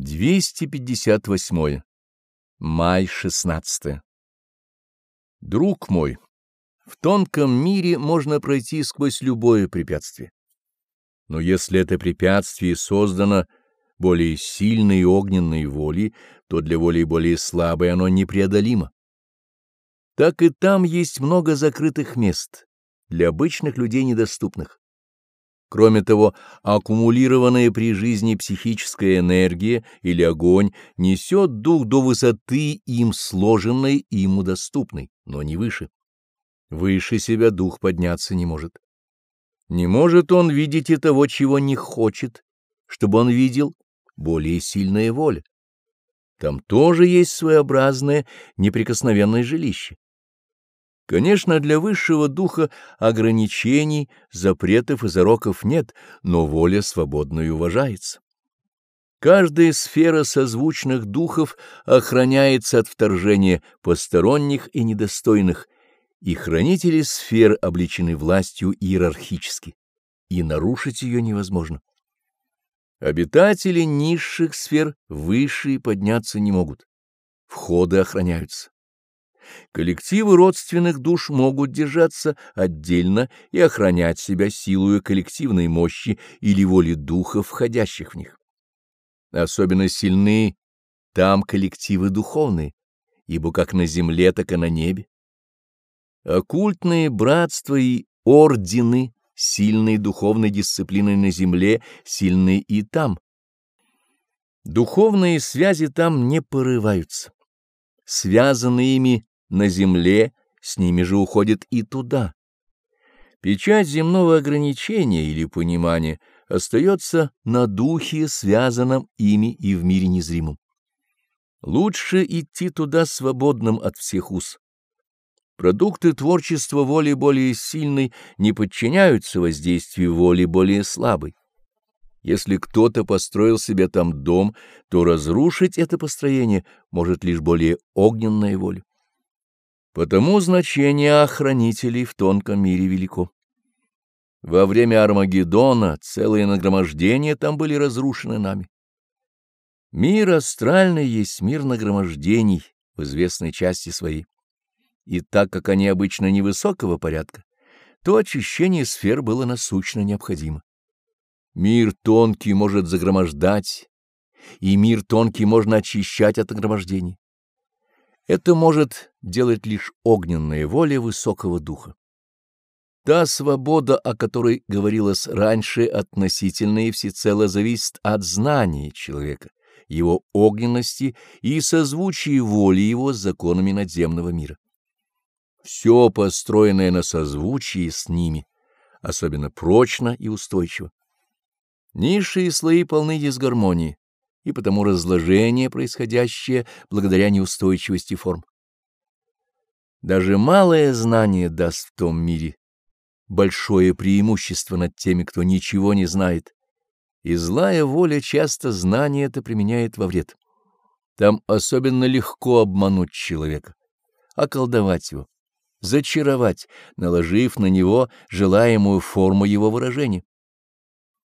258. Май 16. Друг мой, в тонком мире можно пройти сквозь любое препятствие. Но если это препятствие создано более сильной огненной волей, то для воли более слабой оно непреодолимо. Так и там есть много закрытых мест, для обычных людей недоступных. Кроме того, аккумулированная при жизни психическая энергия или огонь несет дух до высоты им сложенной и ему доступной, но не выше. Выше себя дух подняться не может. Не может он видеть и того, чего не хочет, чтобы он видел более сильная воля. Там тоже есть своеобразное неприкосновенное жилище. Конечно, для высшего духа ограничений, запретов и зароков нет, но воля свободной уважается. Каждая сфера созвучных духов охраняется от вторжения посторонних и недостойных, и хранители сфер обличены властью иерархически, и нарушить ее невозможно. Обитатели низших сфер высшие подняться не могут, входы охраняются. Коллективы родственных душ могут держаться отдельно и охранять себя силою коллективной мощи или воли духов, входящих в них. Особенно сильны там коллективы духовные, ибо как на земле, так и на небе. Оккультные братства и ордены, сильные духовной дисциплины на земле, сильны и там. Духовные связи там не порываются. Связанные ими на земле, с ними же уходит и туда. Печать земного ограничения или понимания остается на духе, связанном ими и в мире незримом. Лучше идти туда свободным от всех уз. Продукты творчества воли более сильной не подчиняются воздействию воли более слабой. Если кто-то построил себе там дом, то разрушить это построение может лишь более огненная воля. Потому значение охранителей в тонком мире велико. Во время Армагеддона целые нагромождения там были разрушены нами. Мир астральный есть мир нагромождений в известной части своей. И так как они обычно невысокого порядка, то очищение сфер было насущно необходимо. Мир тонкий может загромождать, и мир тонкий можно очищать от нагромождений. Это может делать лишь огненная воля высокого духа. Та свобода, о которой говорилось раньше, относительно и всецело зависит от знания человека, его огненности и созвучия воли его с законами надземного мира. Все построенное на созвучии с ними, особенно прочно и устойчиво. Низшие слои полны дисгармонии, и потому разложение, происходящее благодаря неустойчивости форм. Даже малое знание даст в том мире большое преимущество над теми, кто ничего не знает, и злая воля часто знание это применяет во вред. Там особенно легко обмануть человека, околдовать его, зачаровать, наложив на него желаемую форму его выражения.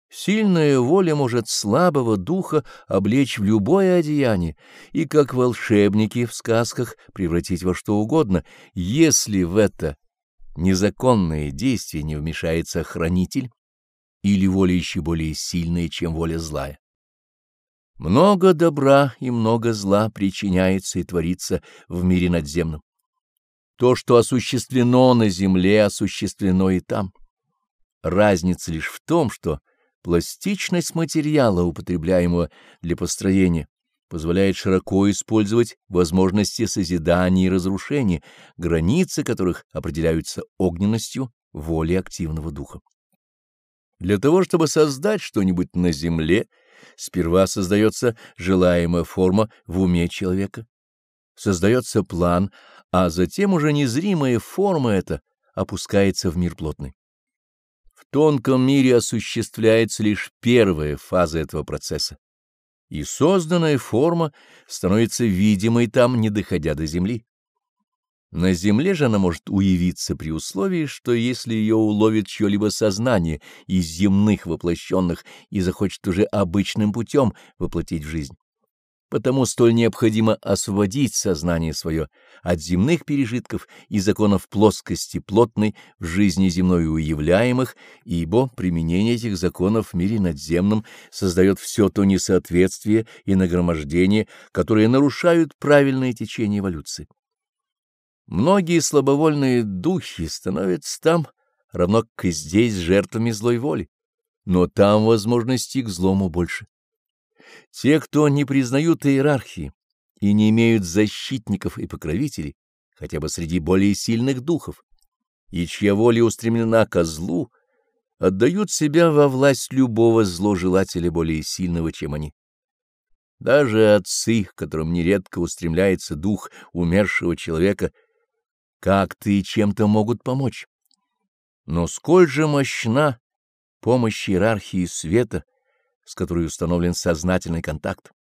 Сильная воля может слабого духа облечь в любое одеяние и, как волшебники в сказках, превратить во что угодно, если в это незаконное действие не вмешается хранитель или воля еще более сильная, чем воля злая. Много добра и много зла причиняется и творится в мире надземном. То, что осуществлено на земле, осуществлено и там. Разница лишь в том, что Пластичность материала, употребляемого для построения, позволяет широко использовать возможности созидания и разрушения, границы которых определяются огненностью воли активного духа. Для того, чтобы создать что-нибудь на земле, сперва создается желаемая форма в уме человека, создается план, а затем уже незримая форма эта опускается в мир плотный тонком мире осуществляется лишь первая фаза этого процесса, и созданная форма становится видимой там, не доходя до земли. На земле же она может уявиться при условии, что если ее уловит чье-либо сознание из земных воплощенных и захочет уже обычным путем воплотить в жизнь. Потому столь необходимо освободить сознание свое от земных пережитков и законов плоскости плотной в жизни земной уявляемых, ибо применение этих законов в мире надземном создает все то несоответствие и нагромождение, которые нарушают правильное течение эволюции. Многие слабовольные духи становятся там, равно как и здесь, жертвами злой воли, но там возможностей к злому больше. Те, кто не признают иерархии и не имеют защитников и покровителей, хотя бы среди более сильных духов, и чья воля устремлена ко злу, отдают себя во власть любого зложелателя более сильного, чем они. Даже отцы, к которым нередко устремляется дух умершего человека, как-то и чем-то могут помочь. Но сколь же мощна помощь иерархии света, с которой установлен сознательный контакт.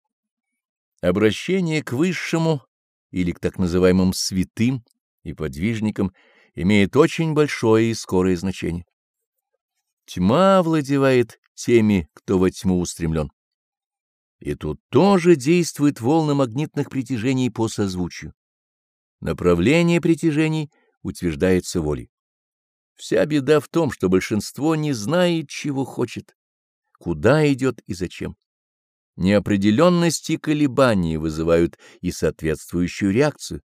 Обращение к высшему или к так называемым святым и подвижникам имеет очень большое и скорое значение. Тьма овладевает теми, кто во тьму устремлен. И тут тоже действуют волны магнитных притяжений по созвучию. Направление притяжений утверждается волей. Вся беда в том, что большинство не знает, чего хочет куда идет и зачем. Неопределенность и колебания вызывают и соответствующую реакцию.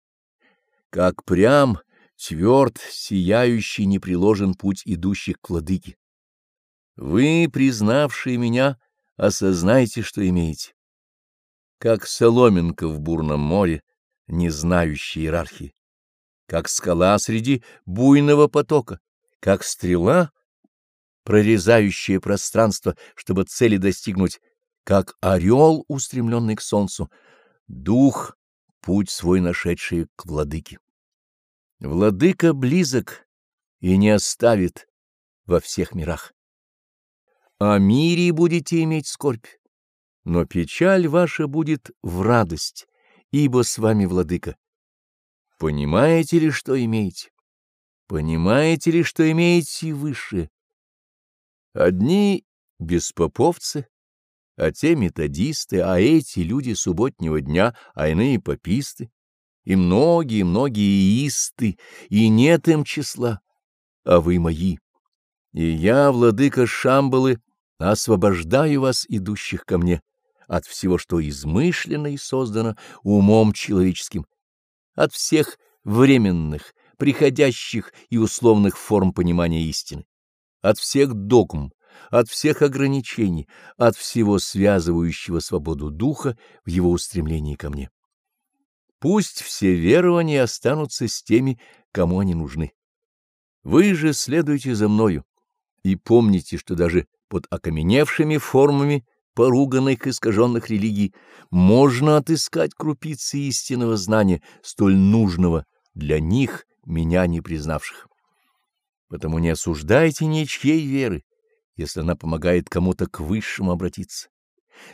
Как прям, тверд, сияющий, непреложен путь идущих к владыке. Вы, признавшие меня, осознайте, что имеете. Как соломинка в бурном море, не знающая иерархии, как скала среди буйного потока, как стрела — прорезающее пространство, чтобы цели достигнуть, как орел, устремленный к солнцу, дух, путь свой нашедший к владыке. Владыка близок и не оставит во всех мирах. О мире будете иметь скорбь, но печаль ваша будет в радость, ибо с вами владыка. Понимаете ли, что имеете? Понимаете ли, что имеете высшее? Одни беспоповцы, а те методисты, а эти люди субботнего дня, а иные пописты, и многие-многие исты, и нет им числа, а вы мои. И я, владыка Шамбалы, освобождаю вас, идущих ко мне, от всего, что измышлено и создано умом человеческим, от всех временных, приходящих и условных форм понимания истины от всех догм, от всех ограничений, от всего связывающего свободу духа в его устремлении ко мне. Пусть все верования останутся с теми, кому они нужны. Вы же следуйте за мною и помните, что даже под окаменевшими формами поруганных искаженных религий можно отыскать крупицы истинного знания, столь нужного для них, меня не признавших. Потому не осуждайте ничьей веры, если она помогает кому-то к высшему обратиться.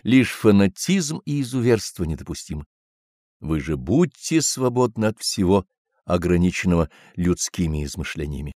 Лишь фанатизм и изуверство недопустимы. Вы же будьте свободны от всего, ограниченного людскими измышлениями.